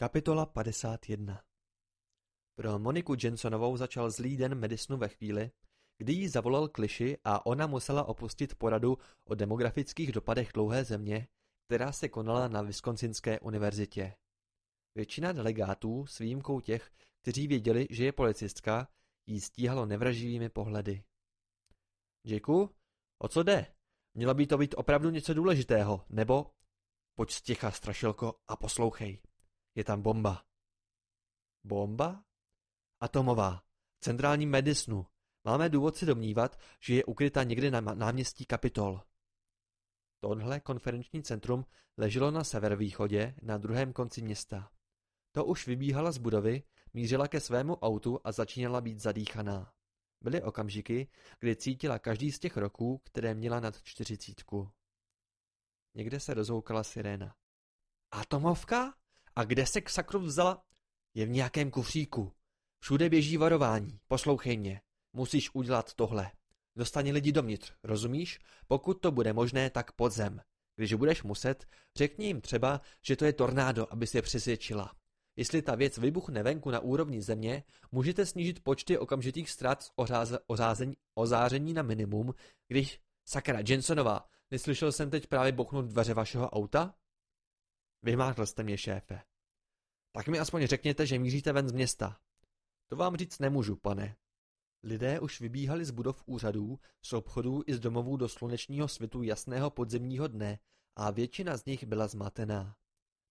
Kapitola 51 Pro Moniku Jensonovou začal zlý den Madisonu ve chvíli, kdy jí zavolal Kliši a ona musela opustit poradu o demografických dopadech dlouhé země, která se konala na Wisconsinské univerzitě. Většina delegátů, s výjimkou těch, kteří věděli, že je policistka, jí stíhalo nevraživými pohledy. Jacku, o co jde? Mělo by to být opravdu něco důležitého, nebo... Pojď sticha, strašilko, a poslouchej. Je tam bomba. Bomba? Atomová. V centrálním Madisonu. Máme důvod si domnívat, že je ukryta někde na náměstí Kapitol. Tohle konferenční centrum leželo na severovýchodě, na druhém konci města. To už vybíhala z budovy, mířila ke svému autu a začínala být zadýchaná. Byly okamžiky, kdy cítila každý z těch roků, které měla nad čtyřicítku. Někde se rozhoukala siréna. Atomovka? A kde se k sakru vzala? Je v nějakém kufříku. Všude běží varování. Poslouchej mě. Musíš udělat tohle. Dostani lidi dovnitř, rozumíš? Pokud to bude možné, tak podzem. Když budeš muset, řekni jim třeba, že to je tornádo, aby se přesvědčila. Jestli ta věc vybuchne venku na úrovni země, můžete snížit počty okamžitých ztrát z ořázení, ozáření na minimum, když... Sakra, Jensonová, neslyšel jsem teď právě bochnout dveře vašeho auta? Vymákl jste mě, šéfe. Tak mi aspoň řekněte, že míříte ven z města. To vám říct nemůžu, pane. Lidé už vybíhali z budov úřadů, z obchodů i z domovů do slunečního svitu jasného podzemního dne a většina z nich byla zmatená.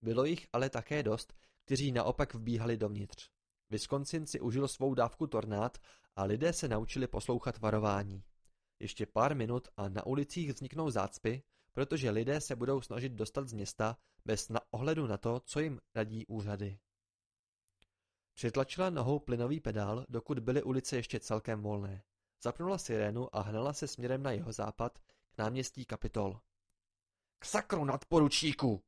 Bylo jich ale také dost, kteří naopak vbíhali dovnitř. Wisconsin si užil svou dávku tornád a lidé se naučili poslouchat varování. Ještě pár minut a na ulicích vzniknou zácpy, protože lidé se budou snažit dostat z města bez ohledu na to, co jim radí úřady. Přitlačila nohou plynový pedál, dokud byly ulice ještě celkem volné. Zapnula sirénu a hnala se směrem na jeho západ k náměstí Kapitol. K sakru nadporučíku!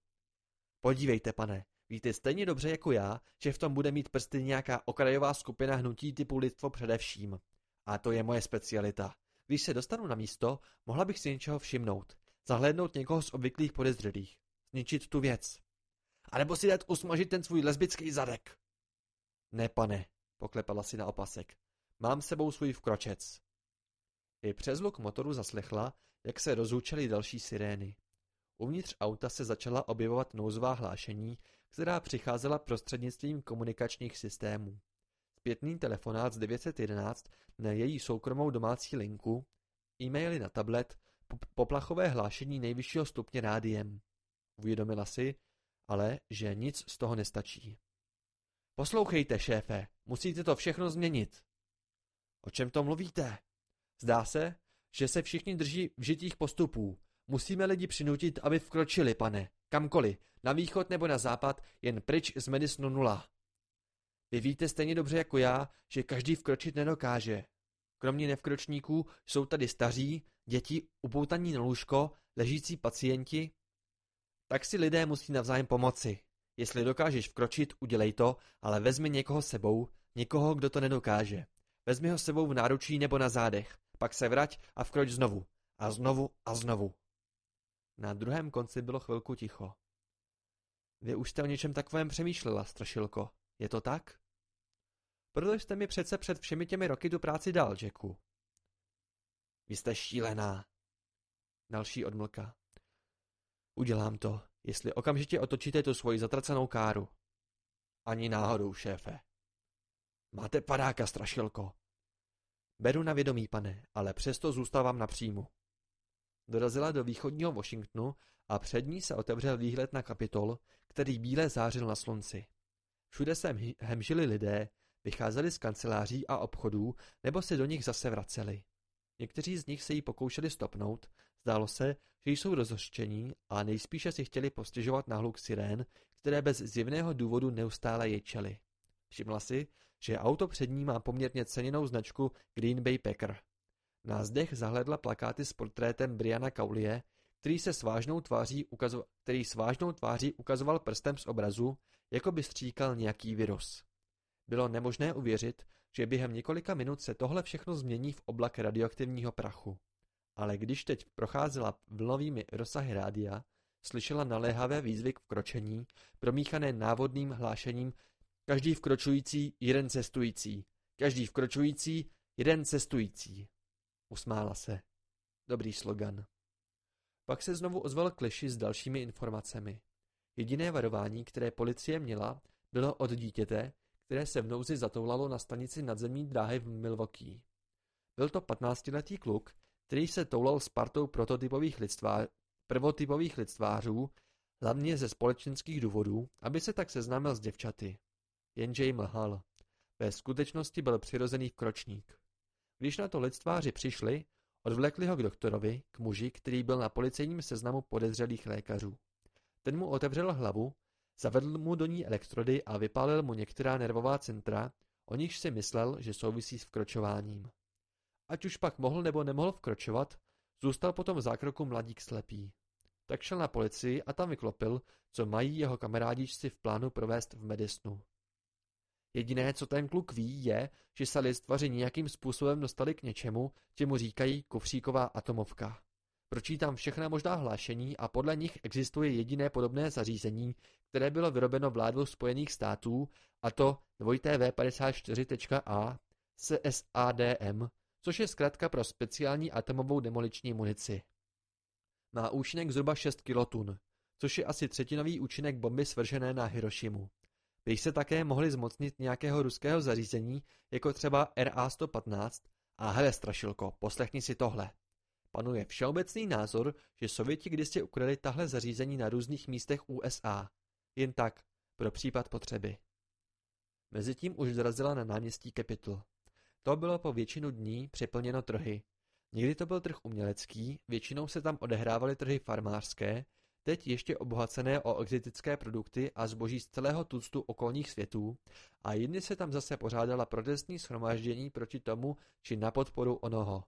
Podívejte, pane, víte stejně dobře jako já, že v tom bude mít prsty nějaká okrajová skupina hnutí typu lidstvo především. A to je moje specialita. Když se dostanu na místo, mohla bych si něčeho všimnout. Zahlédnout někoho z obvyklých podezřelých. Zničit tu věc. A nebo si dát usmažit ten svůj lesbický zadek. Ne, pane, poklepala si na opasek. Mám sebou svůj vkročec. I přes luk motoru zaslechla, jak se rozhučely další sirény. Uvnitř auta se začala objevovat nouzová hlášení, která přicházela prostřednictvím komunikačních systémů. Zpětný telefonát z 911 na její soukromou domácí linku, e-maily na tablet, poplachové hlášení nejvyššího stupně rádiem. Uvědomila si, ale, že nic z toho nestačí. Poslouchejte, šéfe, musíte to všechno změnit. O čem to mluvíte? Zdá se, že se všichni drží vžitých postupů. Musíme lidi přinutit, aby vkročili, pane. Kamkoliv, na východ nebo na západ, jen pryč z Medicinu nula. Vy víte stejně dobře jako já, že každý vkročit nedokáže. Kromě nevkročníků jsou tady staří, děti, upoutaní na lůžko, ležící pacienti. Tak si lidé musí navzájem pomoci. Jestli dokážeš vkročit, udělej to, ale vezmi někoho sebou, někoho, kdo to nedokáže. Vezmi ho sebou v náručí nebo na zádech, pak se vrať a vkroč znovu. A znovu a znovu. Na druhém konci bylo chvilku ticho. Vy už jste o něčem takovém přemýšlela, strašilko. Je to tak? Protože jste mi přece před všemi těmi roky tu práci dal, Jacku. Vy jste šílená. Další odmlka. Udělám to, jestli okamžitě otočíte tu svoji zatracenou káru. Ani náhodou, šéfe. Máte padáka, strašilko. Beru na vědomí, pane, ale přesto zůstávám na příjmu. Dorazila do východního Washingtonu a před ní se otevřel výhled na kapitol, který bíle zářil na slunci. Všude se hemžili lidé, vycházeli z kanceláří a obchodů, nebo se do nich zase vraceli. Někteří z nich se jí pokoušeli stopnout, zdálo se, že jsou rozhořčení a nejspíše si chtěli postěžovat na hluk sirén, které bez zjevného důvodu neustále ječely. Všimla si, že auto před ní má poměrně ceněnou značku Green Bay Packer. Na zdech zahledla plakáty s portrétem Briana Kaulie, který se s vážnou tváří, ukazo- který s vážnou tváří ukazoval prstem z obrazu, jako by stříkal nějaký virus. Bylo nemožné uvěřit, že během několika minut se tohle všechno změní v oblak radioaktivního prachu. Ale když teď procházela vlnovými rozsahy rádia, slyšela naléhavé výzvy k vkročení, promíchané návodným hlášením každý vkročující, jeden cestující, každý vkročující, jeden cestující. Usmála se. Dobrý slogan. Pak se znovu ozval Kliši s dalšími informacemi. Jediné varování, které policie měla, bylo od dítěte, které se v nouzi zatoulalo na stanici nadzemní dráhy v Milwaukee. Byl to patnáctiletý kluk, který se toulal s partou prototypových lidstvá, prvotypových lidstvářů, hlavně ze společenských důvodů, aby se tak seznámil s děvčaty. Jenže jim lhal. Ve skutečnosti byl přirozený kročník. Když na to lidstváři přišli, odvlekli ho k doktorovi, k muži, který byl na policejním seznamu podezřelých lékařů. Ten mu otevřel hlavu, zavedl mu do ní elektrody a vypálil mu některá nervová centra, o nichž si myslel, že souvisí s vkročováním. Ať už pak mohl nebo nemohl vkročovat, zůstal potom v zákroku mladík slepý. Tak šel na policii a tam vyklopil, co mají jeho kamarádičci v plánu provést v Medisnu. Jediné, co ten kluk ví, je, že se listvaři nějakým způsobem dostali k něčemu, čemu říkají kufříková atomovka. Pročítám všechna možná hlášení a podle nich existuje jediné podobné zařízení, které bylo vyrobeno vládou Spojených států, a to V54.A CSADM, což je zkrátka pro speciální atomovou demoliční munici. Má účinek zhruba 6 kilotun, což je asi třetinový účinek bomby svržené na Hirošimu. Bych se také mohli zmocnit nějakého ruského zařízení, jako třeba RA-115, a hele strašilko, poslechni si tohle. Panuje všeobecný názor, že Sověti kdysi ukradli tahle zařízení na různých místech USA. Jen tak, pro případ potřeby. Mezitím už zrazila na náměstí Capitol. To bylo po většinu dní přeplněno trhy. Někdy to byl trh umělecký, většinou se tam odehrávaly trhy farmářské, teď ještě obohacené o exotické produkty a zboží z celého tuctu okolních světů, a jindy se tam zase pořádala protestní schromáždění proti tomu či na podporu onoho.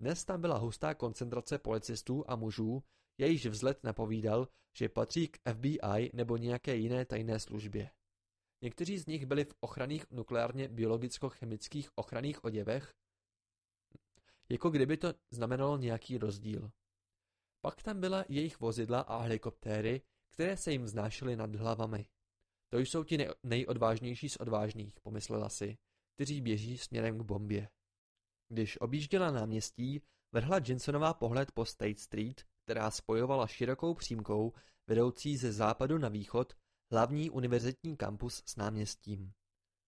Dnes tam byla hustá koncentrace policistů a mužů, jejíž vzhled napovídal, že patří k FBI nebo nějaké jiné tajné službě. Někteří z nich byli v ochranných nukleárně biologicko-chemických ochranných oděvech, jako kdyby to znamenalo nějaký rozdíl. Pak tam byla jejich vozidla a helikoptéry, které se jim znášely nad hlavami. To jsou ti nejodvážnější z odvážných, pomyslela si, kteří běží směrem k bombě. Když objížděla náměstí, vrhla Jensonová pohled po State Street, která spojovala širokou přímkou vedoucí ze západu na východ hlavní univerzitní kampus s náměstím.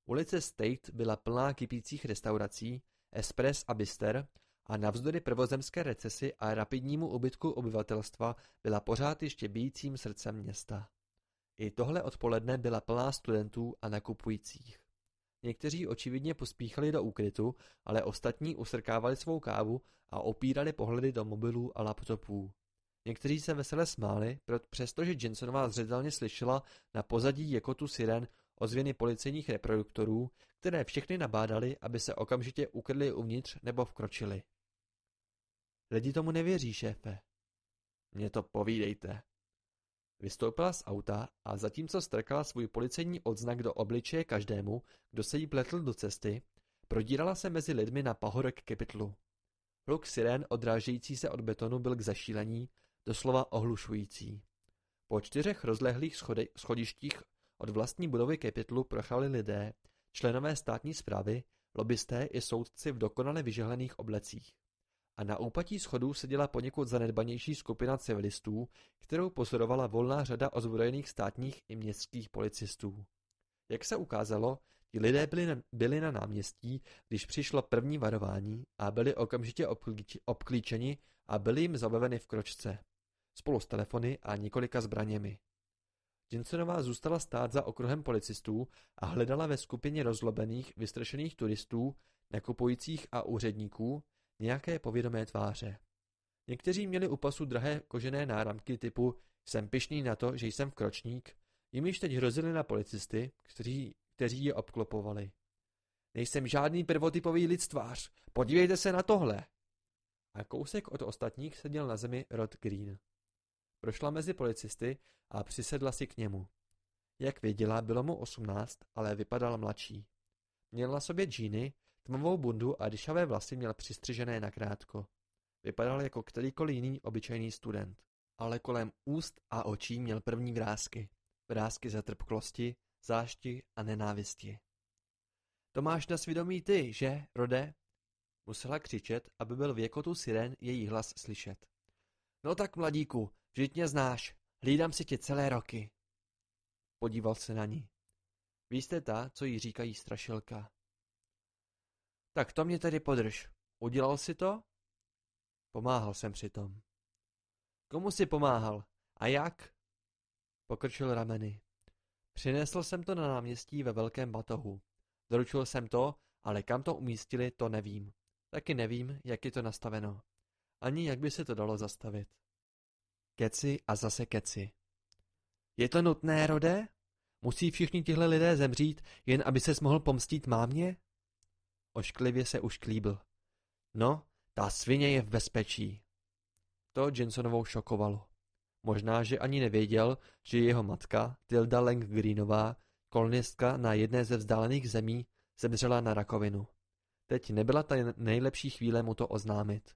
Ulice State byla plná kypících restaurací, Espres a Bister a navzdory prvozemské recesi a rapidnímu ubytku obyvatelstva byla pořád ještě bíjícím srdcem města. I tohle odpoledne byla plná studentů a nakupujících. Někteří očividně pospíchali do úkrytu, ale ostatní usrkávali svou kávu a opírali pohledy do mobilů a laptopů. Někteří se vesele smáli, přestože Jensonová zřetelně slyšela na pozadí jekotu siren ozvěny policejních reproduktorů, které všechny nabádali, aby se okamžitě ukryli uvnitř nebo vkročili. Lidi tomu nevěří, šéfe. Mně to povídejte. Vystoupila z auta a zatímco strkala svůj policejní odznak do obličeje každému, kdo se jí pletl do cesty, prodírala se mezi lidmi na pahorek Kapitlu. Hluk sirén odrážející se od betonu byl k zašílení, doslova ohlušující. Po čtyřech rozlehlých schodištích od vlastní budovy Kapitlu prochali lidé, členové státní zprávy, lobbysté i soudci v dokonale vyžehlených oblecích a na úpatí schodů seděla poněkud zanedbanější skupina civilistů, kterou pozorovala volná řada ozbrojených státních i městských policistů. Jak se ukázalo, ti lidé byli na, byli na náměstí, když přišlo první varování a byli okamžitě obklíč, obklíčeni a byli jim zabaveny v kročce, spolu s telefony a několika zbraněmi. Jensonová zůstala stát za okruhem policistů a hledala ve skupině rozlobených, vystrašených turistů, nakupujících a úředníků, nějaké povědomé tváře. Někteří měli u pasu drahé kožené náramky typu jsem pišný na to, že jsem vkročník, jimiž teď hrozili na policisty, kteří, kteří je obklopovali. Nejsem žádný prvotypový lidstvář, podívejte se na tohle. A kousek od ostatních seděl na zemi Rod Green. Prošla mezi policisty a přisedla si k němu. Jak věděla, bylo mu osmnáct, ale vypadal mladší. Měl na sobě džíny, Tmavou bundu a dyšavé vlasy měl přistřižené nakrátko. Vypadal jako kterýkoliv jiný obyčejný student. ale kolem úst a očí měl první vrázky. Vrázky zatrpklosti, zášti a nenávisti. To máš na svědomí ty, že, Rode? Musela křičet, aby byl v jekotu sirén její hlas slyšet. No tak, mladíku, vždyť mě znáš, hlídám si tě celé roky. Podíval se na ní. Vy jste ta, co jí říkají strašilka. Tak to mě tedy podrž. Udělal si to? Pomáhal jsem přitom. Komu si pomáhal? A jak? Pokrčil rameny. Přinesl jsem to na náměstí ve velkém batohu. Doručil jsem to, ale kam to umístili, to nevím. Taky nevím, jak je to nastaveno. Ani jak by se to dalo zastavit. Keci a zase keci. Je to nutné, Rode? Musí všichni tihle lidé zemřít, jen aby ses mohl pomstít mámě? Ošklivě se už klíbl. No, ta svině je v bezpečí. To Jensonovou šokovalo. Možná, že ani nevěděl, že jeho matka, Tilda Lang Greenová, kolonistka na jedné ze vzdálených zemí, zemřela na rakovinu. Teď nebyla ta nejlepší chvíle mu to oznámit.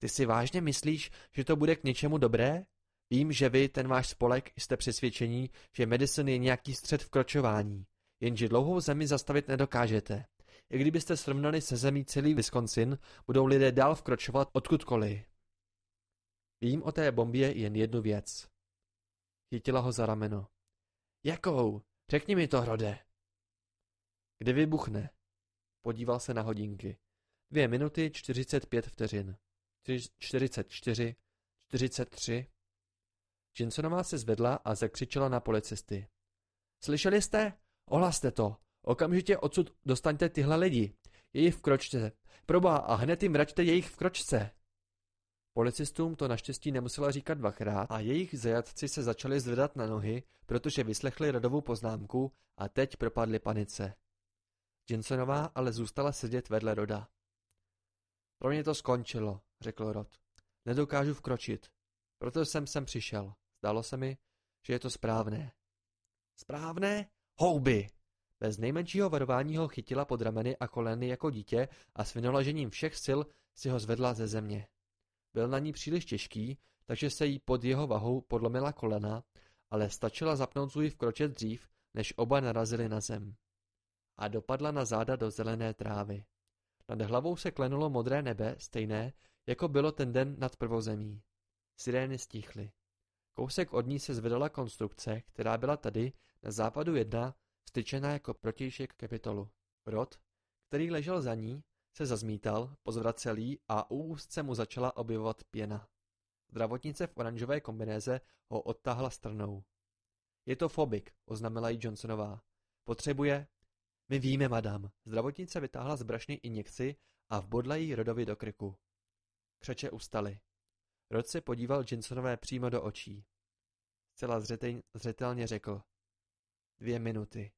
Ty si vážně myslíš, že to bude k něčemu dobré? Vím, že vy, ten váš spolek, jste přesvědčení, že medicine je nějaký střed vkročování, jenže dlouhou zemi zastavit nedokážete. I kdybyste srovnali se zemí celý Wisconsin, budou lidé dál vkročovat odkudkoliv. Vím o té bombě jen jednu věc. Chytila ho za rameno. Jakou? Řekni mi to, Hrode. Kdy vybuchne? Podíval se na hodinky. Dvě minuty, čtyřicet pět vteřin. Čtyřicet čtyři, čtyřicet tři. Jensonová se zvedla a zakřičela na policisty. Slyšeli jste? Ohlaste to. Okamžitě odsud dostaňte tyhle lidi. Jejich v kročce. Proba a hned jim vraťte jejich v kročce. Policistům to naštěstí nemusela říkat dvakrát a jejich zajatci se začali zvedat na nohy, protože vyslechli rodovou poznámku a teď propadli panice. Jensonová ale zůstala sedět vedle Roda. Pro mě to skončilo, řekl Rod. Nedokážu vkročit. Proto jsem sem přišel. Zdálo se mi, že je to správné. Správné? Houby! Bez nejmenšího varování ho chytila pod rameny a koleny jako dítě a s vynaložením všech sil si ho zvedla ze země. Byl na ní příliš těžký, takže se jí pod jeho vahou podlomila kolena, ale stačila zapnout svůj vkročet dřív, než oba narazili na zem. A dopadla na záda do zelené trávy. Nad hlavou se klenulo modré nebe, stejné, jako bylo ten den nad prvozemí. Sirény stichly. Kousek od ní se zvedala konstrukce, která byla tady, na západu jedna, styčená jako protějšek kapitolu. Rod, který ležel za ní, se zazmítal, pozvracelý a u úzce mu začala objevovat pěna. Zdravotnice v oranžové kombinéze ho odtáhla stranou. Je to fobik, oznámila jí Johnsonová. Potřebuje... My víme, madam. Zdravotnice vytáhla z brašny injekci a vbodla jí Rodovi do krku. Křeče ustaly. Rod se podíval Johnsonové přímo do očí. Zcela zřetelně řekl. Dvě minuty.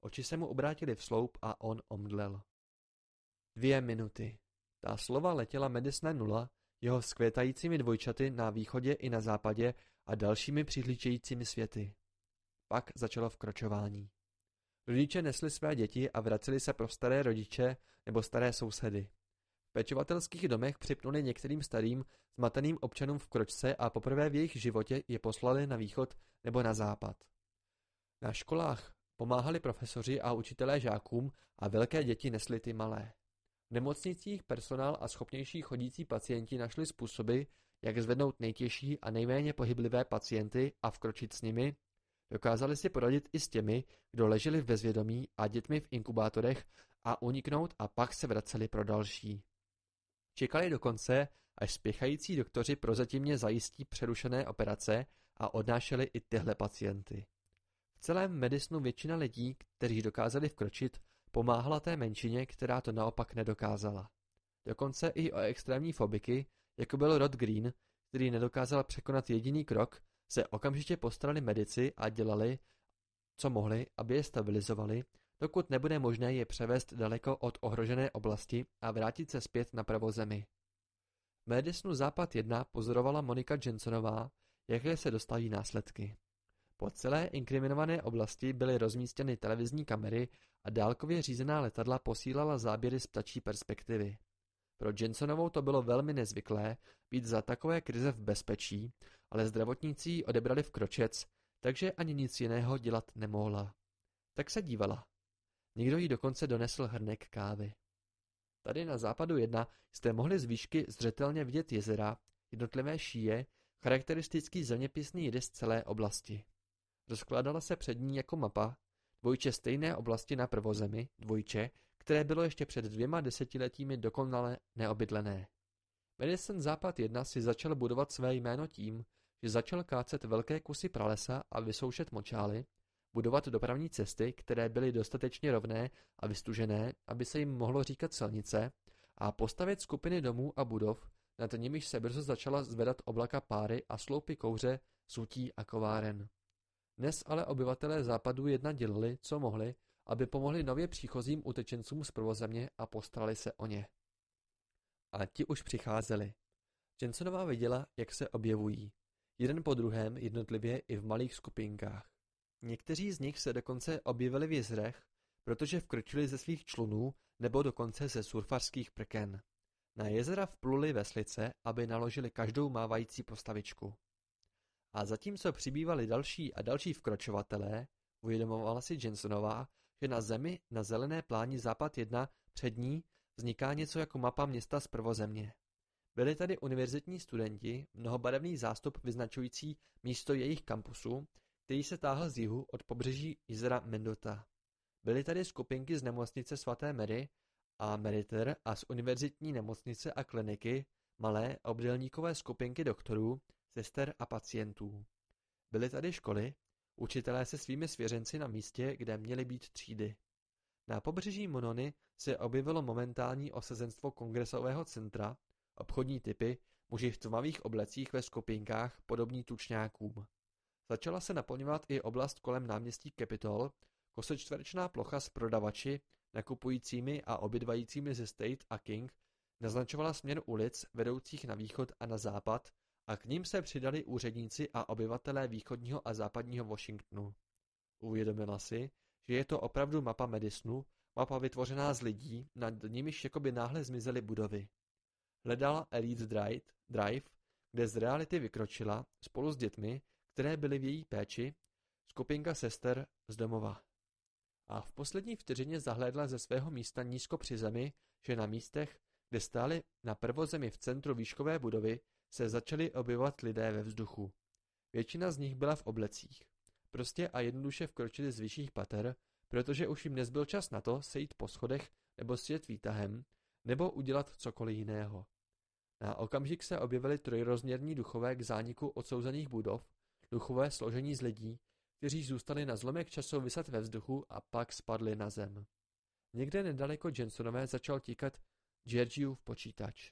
Oči se mu obrátily v sloup a on omdlel. Dvě minuty. Ta slova letěla medesné nula, jeho skvětajícími dvojčaty na východě i na západě a dalšími přihlíčejícími světy. Pak začalo vkročování. Rodiče nesli své děti a vraceli se pro staré rodiče nebo staré sousedy. V pečovatelských domech připnuli některým starým, zmateným občanům v kročce a poprvé v jejich životě je poslali na východ nebo na západ. Na školách pomáhali profesoři a učitelé žákům a velké děti nesly ty malé. V nemocnicích personál a schopnější chodící pacienti našli způsoby, jak zvednout nejtěžší a nejméně pohyblivé pacienty a vkročit s nimi, dokázali si poradit i s těmi, kdo leželi v bezvědomí a dětmi v inkubátorech a uniknout a pak se vraceli pro další. Čekali dokonce, až spěchající doktoři prozatímně zajistí přerušené operace a odnášeli i tyhle pacienty. V celém medicinu většina lidí, kteří dokázali vkročit, pomáhala té menšině, která to naopak nedokázala. Dokonce i o extrémní fobiky, jako byl Rod Green, který nedokázal překonat jediný krok, se okamžitě postarali medici a dělali, co mohli, aby je stabilizovali, dokud nebude možné je převést daleko od ohrožené oblasti a vrátit se zpět na pravozemi. V Medicinu Západ 1 pozorovala Monika Jensonová, jaké se dostaví následky. Po celé inkriminované oblasti byly rozmístěny televizní kamery a dálkově řízená letadla posílala záběry z ptačí perspektivy. Pro Jensonovou to bylo velmi nezvyklé být za takové krize v bezpečí, ale zdravotníci ji odebrali v kročec, takže ani nic jiného dělat nemohla. Tak se dívala. Někdo jí dokonce donesl hrnek kávy. Tady na západu jedna jste mohli z výšky zřetelně vidět jezera, jednotlivé šíje, charakteristický zeměpisný rys celé oblasti. Rozkládala se před ní jako mapa, dvojče stejné oblasti na prvozemi, dvojče, které bylo ještě před dvěma desetiletími dokonale neobydlené. Medicine Západ 1 si začal budovat své jméno tím, že začal kácet velké kusy pralesa a vysoušet močály, budovat dopravní cesty, které byly dostatečně rovné a vystužené, aby se jim mohlo říkat silnice, a postavit skupiny domů a budov, nad nimiž se brzo začala zvedat oblaka páry a sloupy kouře, sutí a kováren. Dnes ale obyvatelé západu jedna dělali, co mohli, aby pomohli nově příchozím utečencům z prvozemě a postarali se o ně. A ti už přicházeli. Jensonová viděla, jak se objevují. Jeden po druhém, jednotlivě i v malých skupinkách. Někteří z nich se dokonce objevili v jezrech, protože vkročili ze svých člunů nebo dokonce ze surfařských prken. Na jezera vpluli veslice, aby naložili každou mávající postavičku. A zatímco přibývali další a další vkročovatelé, uvědomovala si Jensonová, že na zemi na zelené pláni Západ 1 před ní vzniká něco jako mapa města z prvozemě. Byli tady univerzitní studenti, mnohobarevný zástup vyznačující místo jejich kampusu, který se táhl z jihu od pobřeží jezera Mendota. Byly tady skupinky z nemocnice svaté Mary a Meriter a z univerzitní nemocnice a kliniky, malé obdelníkové skupinky doktorů, sester a pacientů. Byly tady školy, učitelé se svými svěřenci na místě, kde měly být třídy. Na pobřeží Monony se objevilo momentální osazenstvo kongresového centra, obchodní typy, muži v tmavých oblecích ve skupinkách podobní tučňákům. Začala se naplňovat i oblast kolem náměstí Capitol, kosečtverečná plocha s prodavači, nakupujícími a obydvajícími ze State a King naznačovala směr ulic vedoucích na východ a na západ a k ním se přidali úředníci a obyvatelé východního a západního Washingtonu. Uvědomila si, že je to opravdu mapa Madisonu, mapa vytvořená z lidí, nad nimiž jakoby náhle zmizely budovy. Hledala Elite Drive, Drive, kde z reality vykročila, spolu s dětmi, které byly v její péči, skupinka sester z domova. A v poslední vteřině zahlédla ze svého místa nízko při zemi, že na místech, kde stály na prvozemi v centru výškové budovy, se začali objevovat lidé ve vzduchu. Většina z nich byla v oblecích. Prostě a jednoduše vkročili z vyšších pater, protože už jim nezbyl čas na to sejít po schodech nebo sjet výtahem, nebo udělat cokoliv jiného. Na okamžik se objevili trojrozměrní duchové k zániku odsouzených budov, duchové složení z lidí, kteří zůstali na zlomek času vysat ve vzduchu a pak spadli na zem. Někde nedaleko Jensonové začal tíkat Georgiův počítač.